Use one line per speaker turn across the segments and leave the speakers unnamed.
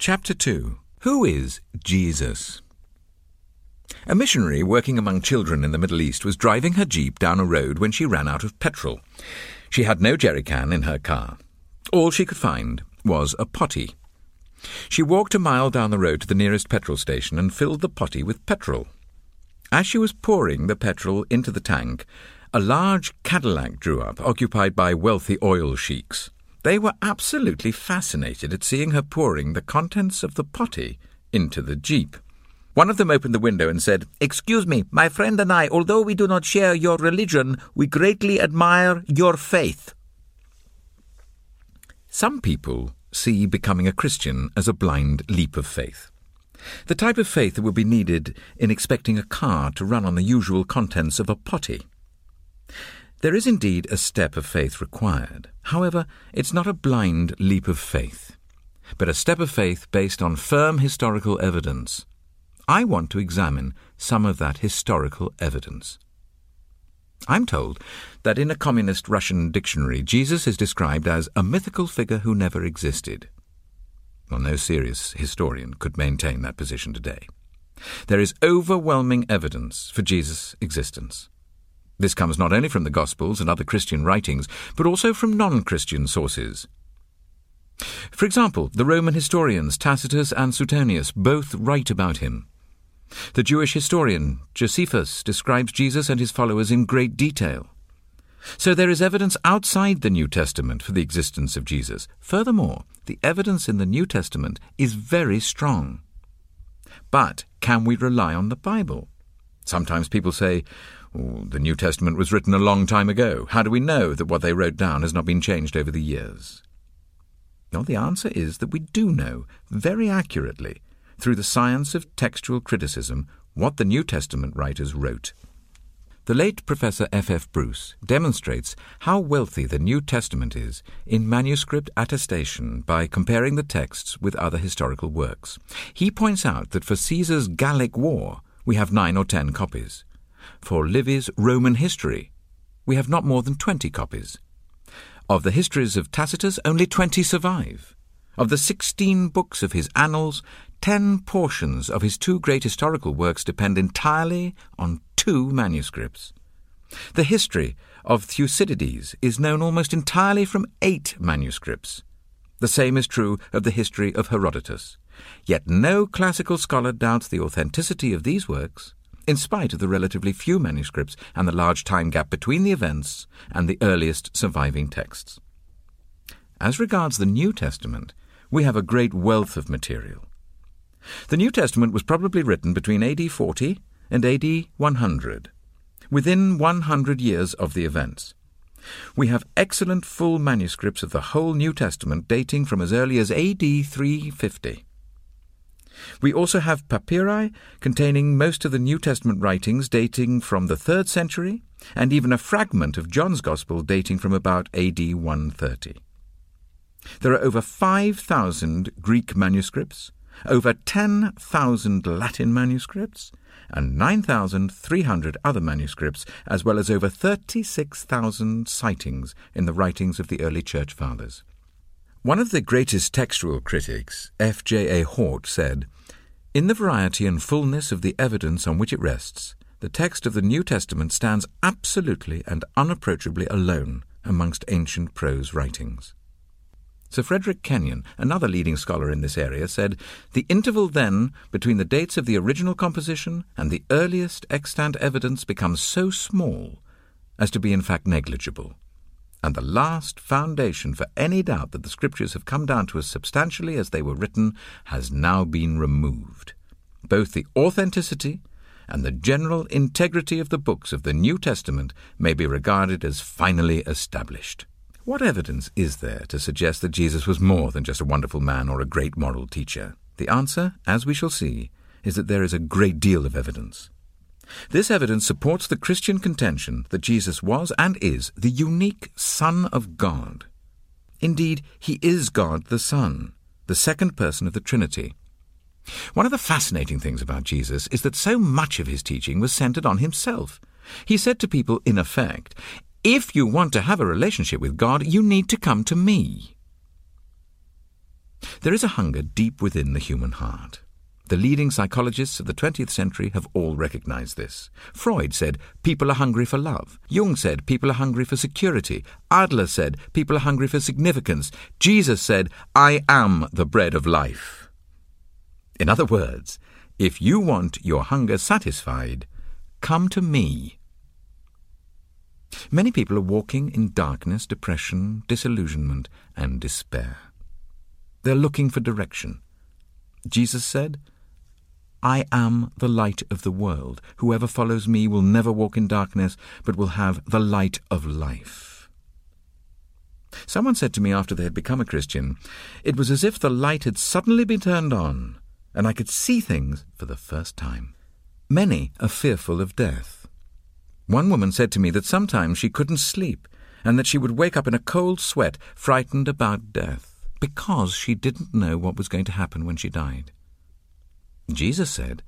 Chapter 2 Who is Jesus? A missionary working among children in the Middle East was driving her jeep down a road when she ran out of petrol. She had no jerry can in her car. All she could find was a potty. She walked a mile down the road to the nearest petrol station and filled the potty with petrol. As she was pouring the petrol into the tank, a large Cadillac drew up, occupied by wealthy oil sheiks. They were absolutely fascinated at seeing her pouring the contents of the potty into the jeep. One of them opened the window and said, Excuse me, my friend and I, although we do not share your religion, we greatly admire your faith. Some people see becoming a Christian as a blind leap of faith. The type of faith that would be needed in expecting a car to run on the usual contents of a potty. There is indeed a step of faith required. However, it's not a blind leap of faith, but a step of faith based on firm historical evidence. I want to examine some of that historical evidence. I'm told that in a communist Russian dictionary, Jesus is described as a mythical figure who never existed. Well, no serious historian could maintain that position today. There is overwhelming evidence for Jesus' existence. This comes not only from the Gospels and other Christian writings, but also from non Christian sources. For example, the Roman historians Tacitus and Suetonius both write about him. The Jewish historian Josephus describes Jesus and his followers in great detail. So there is evidence outside the New Testament for the existence of Jesus. Furthermore, the evidence in the New Testament is very strong. But can we rely on the Bible? Sometimes people say, the New Testament was written a long time ago. How do we know that what they wrote down has not been changed over the years? Well, the answer is that we do know very accurately through the science of textual criticism what the New Testament writers wrote. The late Professor F. F. Bruce demonstrates how wealthy the New Testament is in manuscript attestation by comparing the texts with other historical works. He points out that for Caesar's Gallic War, we have nine or ten copies. For Livy's Roman history, we have not more than twenty copies. Of the histories of Tacitus, only twenty survive. Of the sixteen books of his annals, ten portions of his two great historical works depend entirely on two manuscripts. The history of Thucydides is known almost entirely from eight manuscripts. The same is true of the history of Herodotus. Yet no classical scholar doubts the authenticity of these works, in spite of the relatively few manuscripts and the large time gap between the events and the earliest surviving texts. As regards the New Testament, we have a great wealth of material. The New Testament was probably written between AD 40 and AD 100, within 100 years of the events. We have excellent full manuscripts of the whole New Testament dating from as early as AD 350. We also have papyri containing most of the New Testament writings dating from the 3rd century, and even a fragment of John's Gospel dating from about AD 130. There are over 5,000 Greek manuscripts, over 10,000 Latin manuscripts, and 9,300 other manuscripts, as well as over 36,000 sightings in the writings of the early Church Fathers. One of the greatest textual critics, F. J. A. Hort, said, In the variety and fullness of the evidence on which it rests, the text of the New Testament stands absolutely and unapproachably alone amongst ancient prose writings. Sir Frederick Kenyon, another leading scholar in this area, said the interval then between the dates of the original composition and the earliest extant evidence becomes so small as to be in fact negligible, and the last foundation for any doubt that the Scriptures have come down to us substantially as they were written has now been removed. Both the authenticity and the general integrity of the books of the New Testament may be regarded as finally established. What evidence is there to suggest that Jesus was more than just a wonderful man or a great moral teacher? The answer, as we shall see, is that there is a great deal of evidence. This evidence supports the Christian contention that Jesus was and is the unique Son of God. Indeed, he is God the Son, the second person of the Trinity. One of the fascinating things about Jesus is that so much of his teaching was centered on himself. He said to people, in effect, if you want to have a relationship with God, you need to come to me. There is a hunger deep within the human heart. The leading psychologists of the 20th century have all recognized this. Freud said people are hungry for love. Jung said people are hungry for security. Adler said people are hungry for significance. Jesus said, I am the bread of life. In other words, if you want your hunger satisfied, come to me. Many people are walking in darkness, depression, disillusionment, and despair. They're looking for direction. Jesus said, I am the light of the world. Whoever follows me will never walk in darkness, but will have the light of life. Someone said to me after they had become a Christian, it was as if the light had suddenly been turned on, and I could see things for the first time. Many are fearful of death. One woman said to me that sometimes she couldn't sleep, and that she would wake up in a cold sweat, frightened about death, because she didn't know what was going to happen when she died. Jesus said,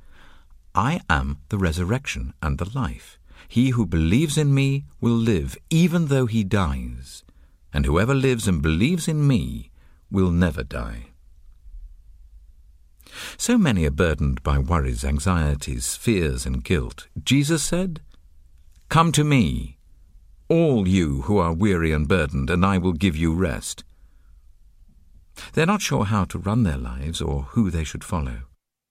I am the resurrection and the life. He who believes in me will live even though he dies, and whoever lives and believes in me will never die. So many are burdened by worries, anxieties, fears, and guilt. Jesus said, Come to me, all you who are weary and burdened, and I will give you rest. They're not sure how to run their lives or who they should follow.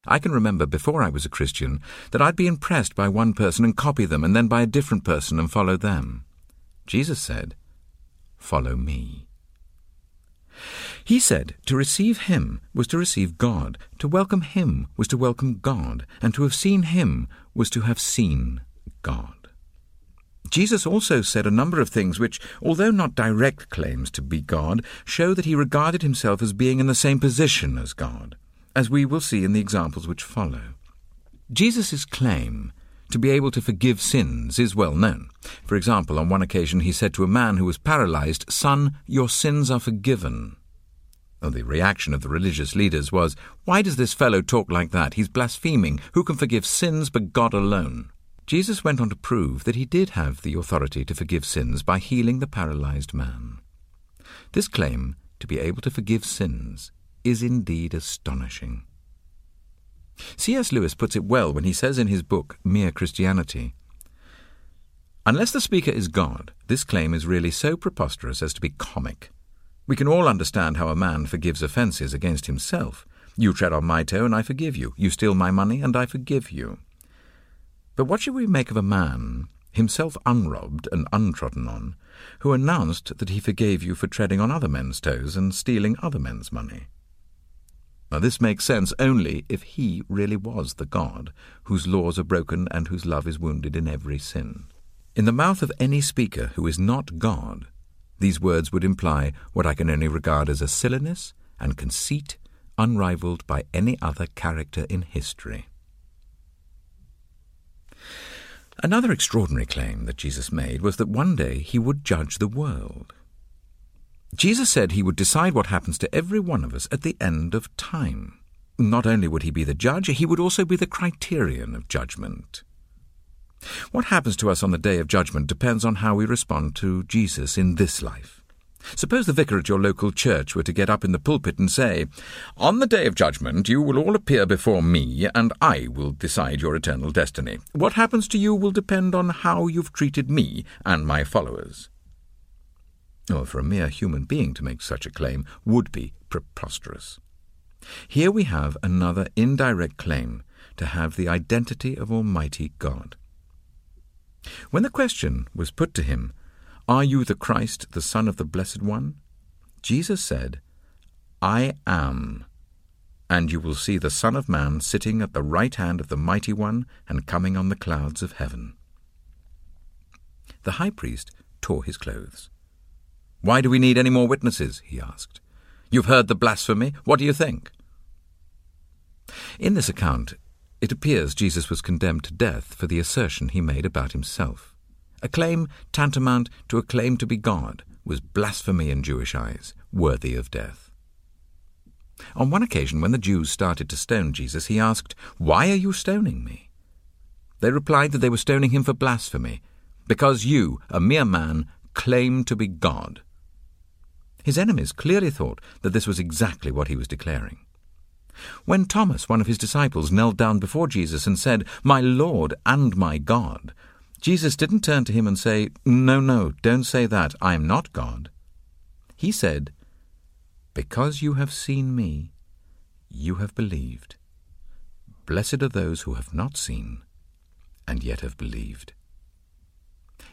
I can remember before I was a Christian that I'd be impressed by one person and copy them, and then by a different person and follow them. Jesus said, Follow me. He said to receive him was to receive God, to welcome him was to welcome God, and to have seen him was to have seen God. Jesus also said a number of things which, although not direct claims to be God, show that he regarded himself as being in the same position as God as we will see in the examples which follow. Jesus' claim to be able to forgive sins is well known. For example, on one occasion he said to a man who was paralyzed, Son, your sins are forgiven. The reaction of the religious leaders was, Why does this fellow talk like that? He's blaspheming. Who can forgive sins but God alone? Jesus went on to prove that he did have the authority to forgive sins by healing the paralyzed man. This claim, to be able to forgive sins, is indeed astonishing. C.S. Lewis puts it well when he says in his book, Mere Christianity Unless the speaker is God, this claim is really so preposterous as to be comic. We can all understand how a man forgives offences against himself. You tread on my toe, and I forgive you. You steal my money, and I forgive you. But what should we make of a man, himself unrobbed and untrodden on, who announced that he forgave you for treading on other men's toes and stealing other men's money? Now, this makes sense only if he really was the God whose laws are broken and whose love is wounded in every sin. In the mouth of any speaker who is not God, these words would imply what I can only regard as a silliness and conceit unrivaled by any other character in history. Another extraordinary claim that Jesus made was that one day he would judge the world. Jesus said he would decide what happens to every one of us at the end of time. Not only would he be the judge, he would also be the criterion of judgment. What happens to us on the day of judgment depends on how we respond to Jesus in this life. Suppose the vicar at your local church were to get up in the pulpit and say, On the day of judgment you will all appear before me, and I will decide your eternal destiny. What happens to you will depend on how you've treated me and my followers or for a mere human being to make such a claim, would be preposterous. Here we have another indirect claim to have the identity of Almighty God. When the question was put to him, Are you the Christ, the Son of the Blessed One? Jesus said, I am, and you will see the Son of Man sitting at the right hand of the Mighty One and coming on the clouds of heaven. The high priest tore his clothes. Why do we need any more witnesses? he asked. You've heard the blasphemy. What do you think? In this account, it appears Jesus was condemned to death for the assertion he made about himself. A claim tantamount to a claim to be God was blasphemy in Jewish eyes, worthy of death. On one occasion, when the Jews started to stone Jesus, he asked, Why are you stoning me? They replied that they were stoning him for blasphemy, because you, a mere man, claim to be God. His enemies clearly thought that this was exactly what he was declaring. When Thomas, one of his disciples, knelt down before Jesus and said, My Lord and my God, Jesus didn't turn to him and say, No, no, don't say that, I am not God. He said, Because you have seen me, you have believed. Blessed are those who have not seen and yet have believed.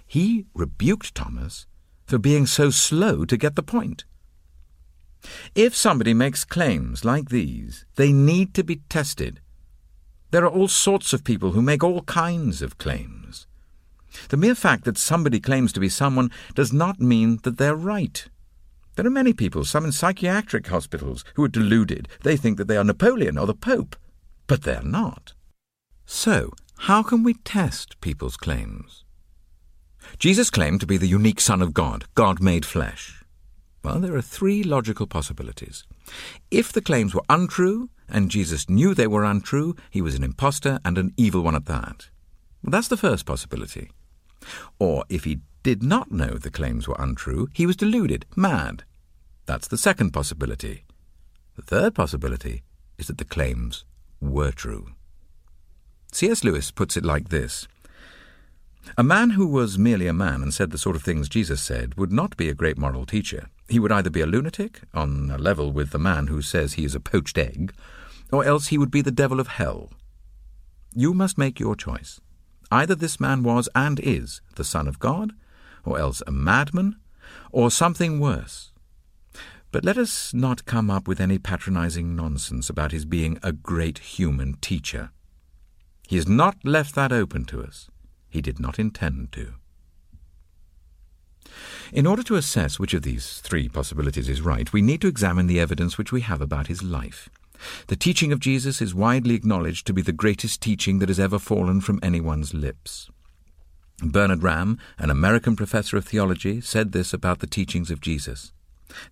He rebuked Thomas for being so slow to get the point. If somebody makes claims like these, they need to be tested. There are all sorts of people who make all kinds of claims. The mere fact that somebody claims to be someone does not mean that they're right. There are many people, some in psychiatric hospitals, who are deluded. They think that they are Napoleon or the Pope, but they're not. So, how can we test people's claims? Jesus claimed to be the unique Son of God, God made flesh. Well, there are three logical possibilities. If the claims were untrue, and Jesus knew they were untrue, he was an impostor and an evil one at that. Well, that's the first possibility. Or if he did not know the claims were untrue, he was deluded, mad. That's the second possibility. The third possibility is that the claims were true. C.S. Lewis puts it like this A man who was merely a man and said the sort of things Jesus said would not be a great moral teacher. He would either be a lunatic, on a level with the man who says he is a poached egg, or else he would be the devil of hell. You must make your choice. Either this man was and is the Son of God, or else a madman, or something worse. But let us not come up with any patronizing nonsense about his being a great human teacher. He has not left that open to us. He did not intend to. In order to assess which of these three possibilities is right, we need to examine the evidence which we have about his life. The teaching of Jesus is widely acknowledged to be the greatest teaching that has ever fallen from anyone's lips. Bernard Ramm, an American professor of theology, said this about the teachings of Jesus.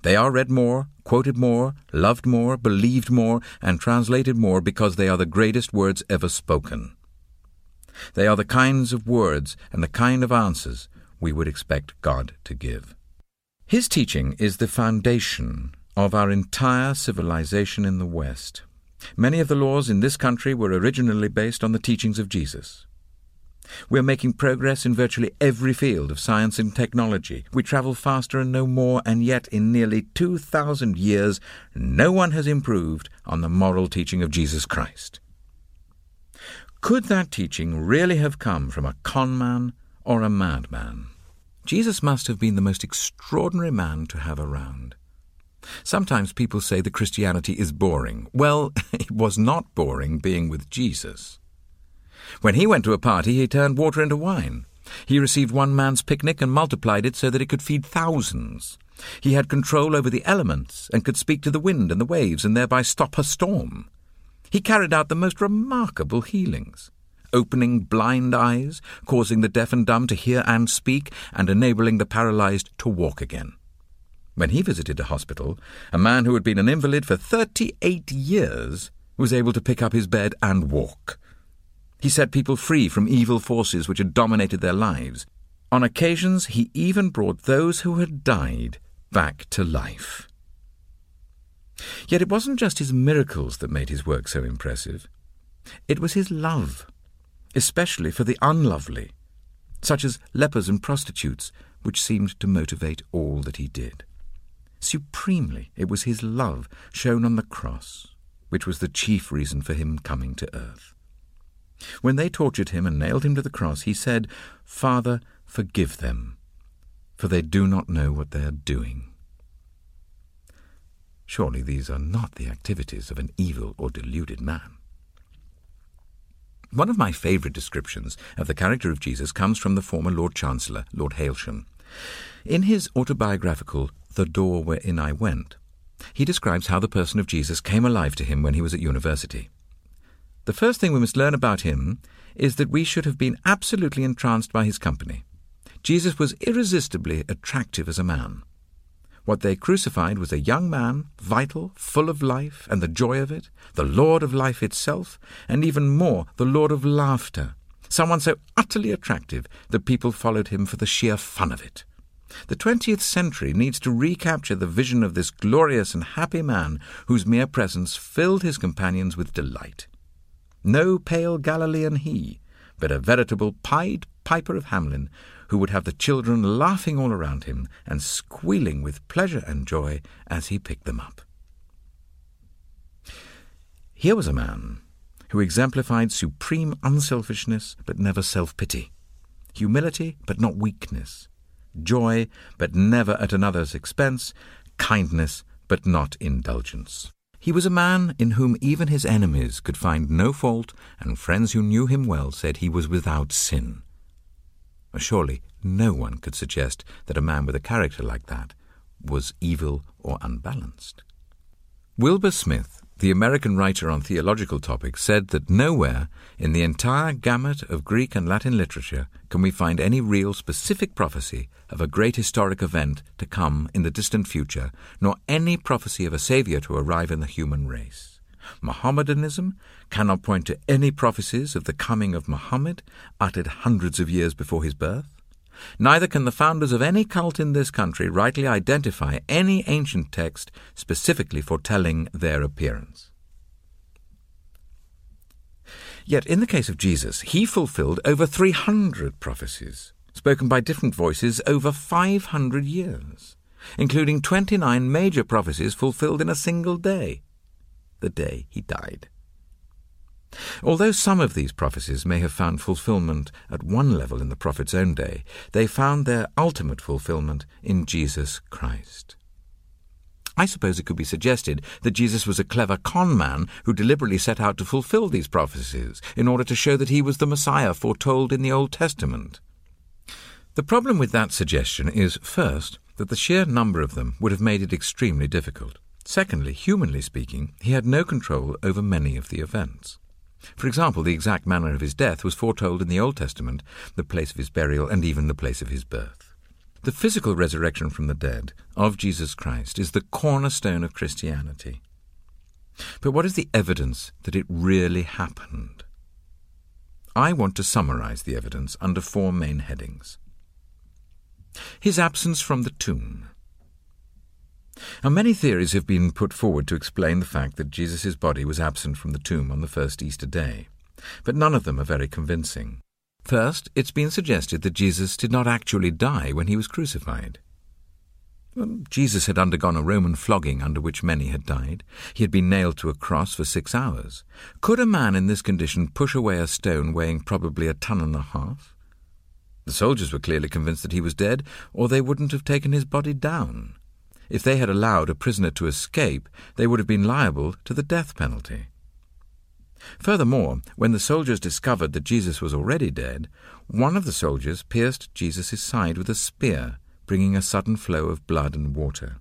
They are read more, quoted more, loved more, believed more, and translated more because they are the greatest words ever spoken. They are the kinds of words and the kind of answers we would expect God to give. His teaching is the foundation of our entire civilization in the West. Many of the laws in this country were originally based on the teachings of Jesus. We're making progress in virtually every field of science and technology. We travel faster and know more, and yet in nearly 2,000 years, no one has improved on the moral teaching of Jesus Christ. Could that teaching really have come from a conman or a madman? Jesus must have been the most extraordinary man to have around. Sometimes people say that Christianity is boring. Well, it was not boring being with Jesus. When he went to a party, he turned water into wine. He received one man's picnic and multiplied it so that it could feed thousands. He had control over the elements and could speak to the wind and the waves and thereby stop a storm. He carried out the most remarkable healings, opening blind eyes, causing the deaf and dumb to hear and speak, and enabling the paralyzed to walk again. When he visited a hospital, a man who had been an invalid for 38 years was able to pick up his bed and walk. He set people free from evil forces which had dominated their lives. On occasions, he even brought those who had died back to life. Yet it wasn't just his miracles that made his work so impressive. It was his love, especially for the unlovely, such as lepers and prostitutes, which seemed to motivate all that he did. Supremely, it was his love shown on the cross, which was the chief reason for him coming to earth. When they tortured him and nailed him to the cross, he said, Father, forgive them, for they do not know what they are doing. Surely these are not the activities of an evil or deluded man. One of my favourite descriptions of the character of Jesus comes from the former Lord Chancellor, Lord Hailsham. In his autobiographical The Door Wherein I Went, he describes how the person of Jesus came alive to him when he was at university. The first thing we must learn about him is that we should have been absolutely entranced by his company. Jesus was irresistibly attractive as a man. What they crucified was a young man, vital, full of life and the joy of it, the Lord of life itself, and even more, the Lord of laughter. Someone so utterly attractive that people followed him for the sheer fun of it. The 20th century needs to recapture the vision of this glorious and happy man whose mere presence filled his companions with delight. No pale Galilean he, but a veritable Pied Piper of Hamelin, who would have the children laughing all around him and squealing with pleasure and joy as he picked them up. Here was a man who exemplified supreme unselfishness but never self pity, humility but not weakness, joy but never at another's expense, kindness but not indulgence. He was a man in whom even his enemies could find no fault, and friends who knew him well said he was without sin. Surely no one could suggest that a man with a character like that was evil or unbalanced. Wilbur Smith the American writer on theological topics said that nowhere in the entire gamut of Greek and Latin literature can we find any real specific prophecy of a great historic event to come in the distant future, nor any prophecy of a Saviour to arrive in the human race. Mohammedanism cannot point to any prophecies of the coming of Muhammad uttered hundreds of years before his birth. Neither can the founders of any cult in this country rightly identify any ancient text specifically foretelling their appearance. Yet in the case of Jesus, he fulfilled over 300 prophecies, spoken by different voices over 500 years, including 29 major prophecies fulfilled in a single day, the day he died. Although some of these prophecies may have found fulfillment at one level in the prophet's own day, they found their ultimate fulfillment in Jesus Christ. I suppose it could be suggested that Jesus was a clever con man who deliberately set out to fulfill these prophecies in order to show that he was the Messiah foretold in the Old Testament. The problem with that suggestion is, first, that the sheer number of them would have made it extremely difficult. Secondly, humanly speaking, he had no control over many of the events. For example, the exact manner of his death was foretold in the Old Testament, the place of his burial, and even the place of his birth. The physical resurrection from the dead of Jesus Christ is the cornerstone of Christianity. But what is the evidence that it really happened? I want to summarize the evidence under four main headings. His absence from the tomb. Now, many theories have been put forward to explain the fact that Jesus' body was absent from the tomb on the first Easter day, but none of them are very convincing. First, it's been suggested that Jesus did not actually die when he was crucified. Well, Jesus had undergone a Roman flogging under which many had died. He had been nailed to a cross for six hours. Could a man in this condition push away a stone weighing probably a ton and a half? The soldiers were clearly convinced that he was dead, or they wouldn't have taken his body down. If they had allowed a prisoner to escape, they would have been liable to the death penalty. Furthermore, when the soldiers discovered that Jesus was already dead, one of the soldiers pierced Jesus' side with a spear, bringing a sudden flow of blood and water.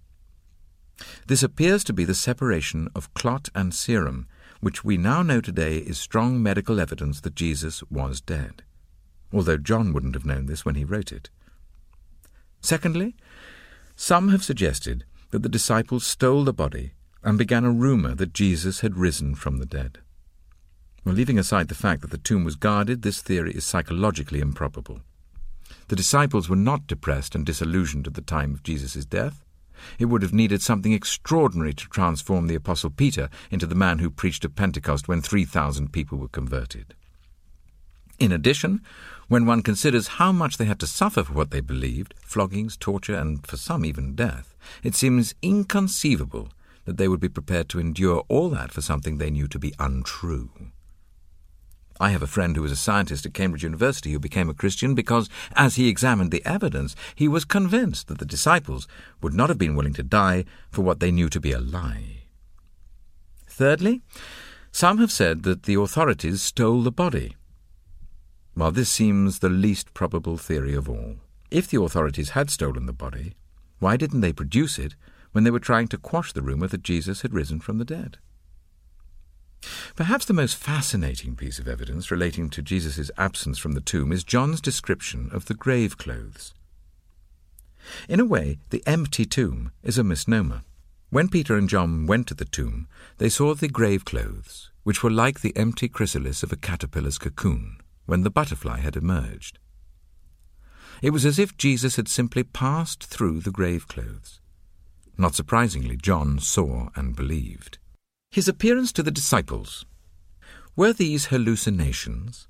This appears to be the separation of clot and serum, which we now know today is strong medical evidence that Jesus was dead, although John wouldn't have known this when he wrote it. Secondly, some have suggested that the disciples stole the body and began a rumor that Jesus had risen from the dead. Well, leaving aside the fact that the tomb was guarded, this theory is psychologically improbable. The disciples were not depressed and disillusioned at the time of Jesus' death. It would have needed something extraordinary to transform the Apostle Peter into the man who preached at Pentecost when 3,000 people were converted. In addition, when one considers how much they had to suffer for what they believed floggings, torture, and for some even death it seems inconceivable that they would be prepared to endure all that for something they knew to be untrue. I have a friend who was a scientist at Cambridge University who became a Christian because, as he examined the evidence, he was convinced that the disciples would not have been willing to die for what they knew to be a lie. Thirdly, some have said that the authorities stole the body. While this seems the least probable theory of all, if the authorities had stolen the body, why didn't they produce it when they were trying to quash the rumor that Jesus had risen from the dead? Perhaps the most fascinating piece of evidence relating to Jesus' absence from the tomb is John's description of the grave clothes. In a way, the empty tomb is a misnomer. When Peter and John went to the tomb, they saw the grave clothes, which were like the empty chrysalis of a caterpillar's cocoon when the butterfly had emerged. It was as if Jesus had simply passed through the grave clothes. Not surprisingly, John saw and believed. His appearance to the disciples. Were these hallucinations?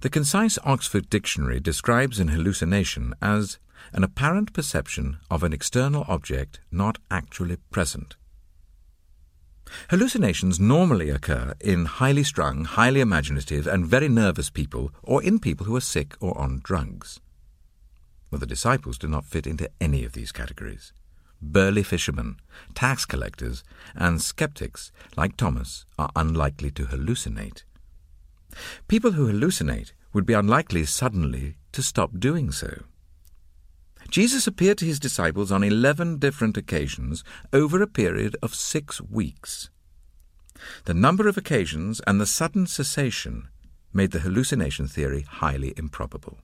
The concise Oxford Dictionary describes an hallucination as an apparent perception of an external object not actually present. Hallucinations normally occur in highly strung, highly imaginative, and very nervous people, or in people who are sick or on drugs. Well, the disciples do not fit into any of these categories. Burly fishermen, tax collectors, and skeptics, like Thomas, are unlikely to hallucinate. People who hallucinate would be unlikely suddenly to stop doing so. Jesus appeared to his disciples on eleven different occasions over a period of six weeks. The number of occasions and the sudden cessation made the hallucination theory highly improbable.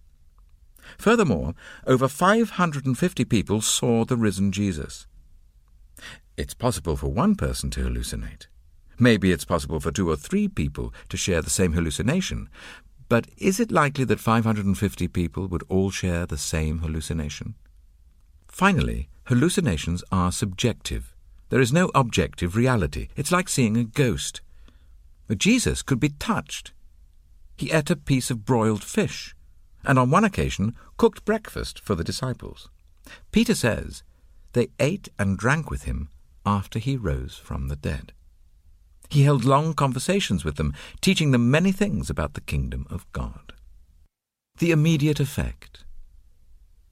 Furthermore, over 550 people saw the risen Jesus. It's possible for one person to hallucinate. Maybe it's possible for two or three people to share the same hallucination, but is it likely that 550 people would all share the same hallucination? Finally, hallucinations are subjective. There is no objective reality. It's like seeing a ghost. But Jesus could be touched. He ate a piece of broiled fish, and on one occasion cooked breakfast for the disciples. Peter says, They ate and drank with him after he rose from the dead. He held long conversations with them, teaching them many things about the kingdom of God. The immediate effect.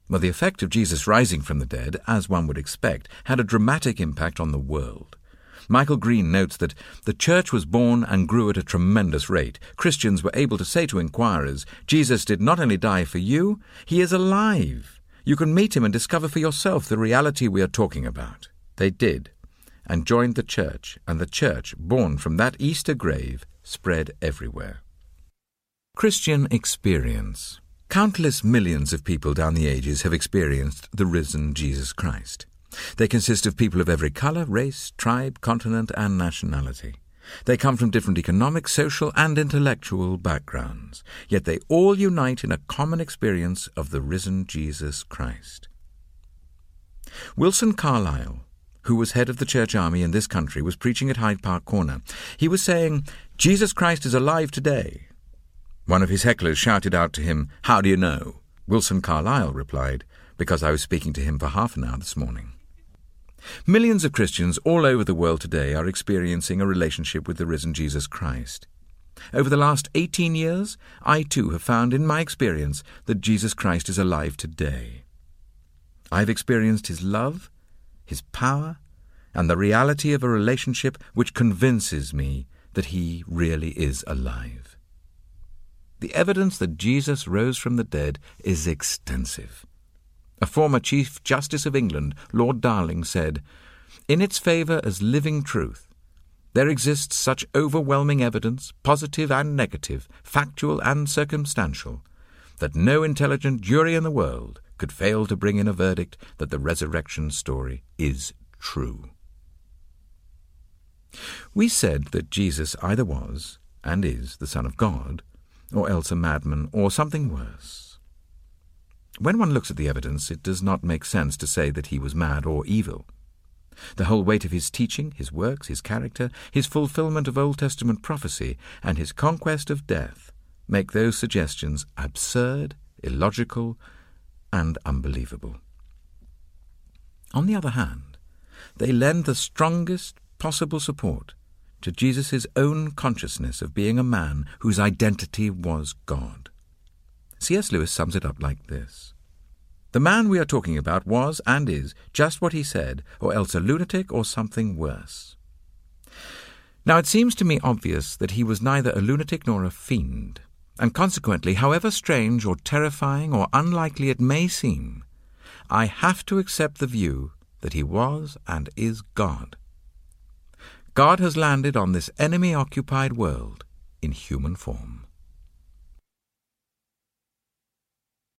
Well, the effect of Jesus rising from the dead, as one would expect, had a dramatic impact on the world. Michael Green notes that the church was born and grew at a tremendous rate. Christians were able to say to inquirers, Jesus did not only die for you, he is alive. You can meet him and discover for yourself the reality we are talking about. They did, and joined the church, and the church, born from that Easter grave, spread everywhere. Christian experience. Countless millions of people down the ages have experienced the risen Jesus Christ. They consist of people of every colour, race, tribe, continent, and nationality. They come from different economic, social, and intellectual backgrounds, yet they all unite in a common experience of the risen Jesus Christ. Wilson Carlile who was head of the church army in this country, was preaching at Hyde Park Corner. He was saying, Jesus Christ is alive today. One of his hecklers shouted out to him, How do you know? Wilson Carlile replied, Because I was speaking to him for half an hour this morning. Millions of Christians all over the world today are experiencing a relationship with the risen Jesus Christ. Over the last 18 years, I too have found in my experience that Jesus Christ is alive today. I've experienced his love, his power, and the reality of a relationship which convinces me that he really is alive. The evidence that Jesus rose from the dead is extensive. A former Chief Justice of England, Lord Darling, said, In its favour as living truth, there exists such overwhelming evidence, positive and negative, factual and circumstantial, that no intelligent jury in the world could fail to bring in a verdict that the resurrection story is true. We said that Jesus either was and is the Son of God, or else a madman, or something worse. When one looks at the evidence, it does not make sense to say that he was mad or evil. The whole weight of his teaching, his works, his character, his fulfillment of Old Testament prophecy, and his conquest of death make those suggestions absurd, illogical, and unbelievable. On the other hand, they lend the strongest possible support to Jesus' own consciousness of being a man whose identity was God. C.S. Lewis sums it up like this The man we are talking about was and is just what he said, or else a lunatic or something worse. Now it seems to me obvious that he was neither a lunatic nor a fiend and consequently, however strange or terrifying or unlikely it may seem, I have to accept the view that he was and is God. God has landed on this enemy occupied world in human form.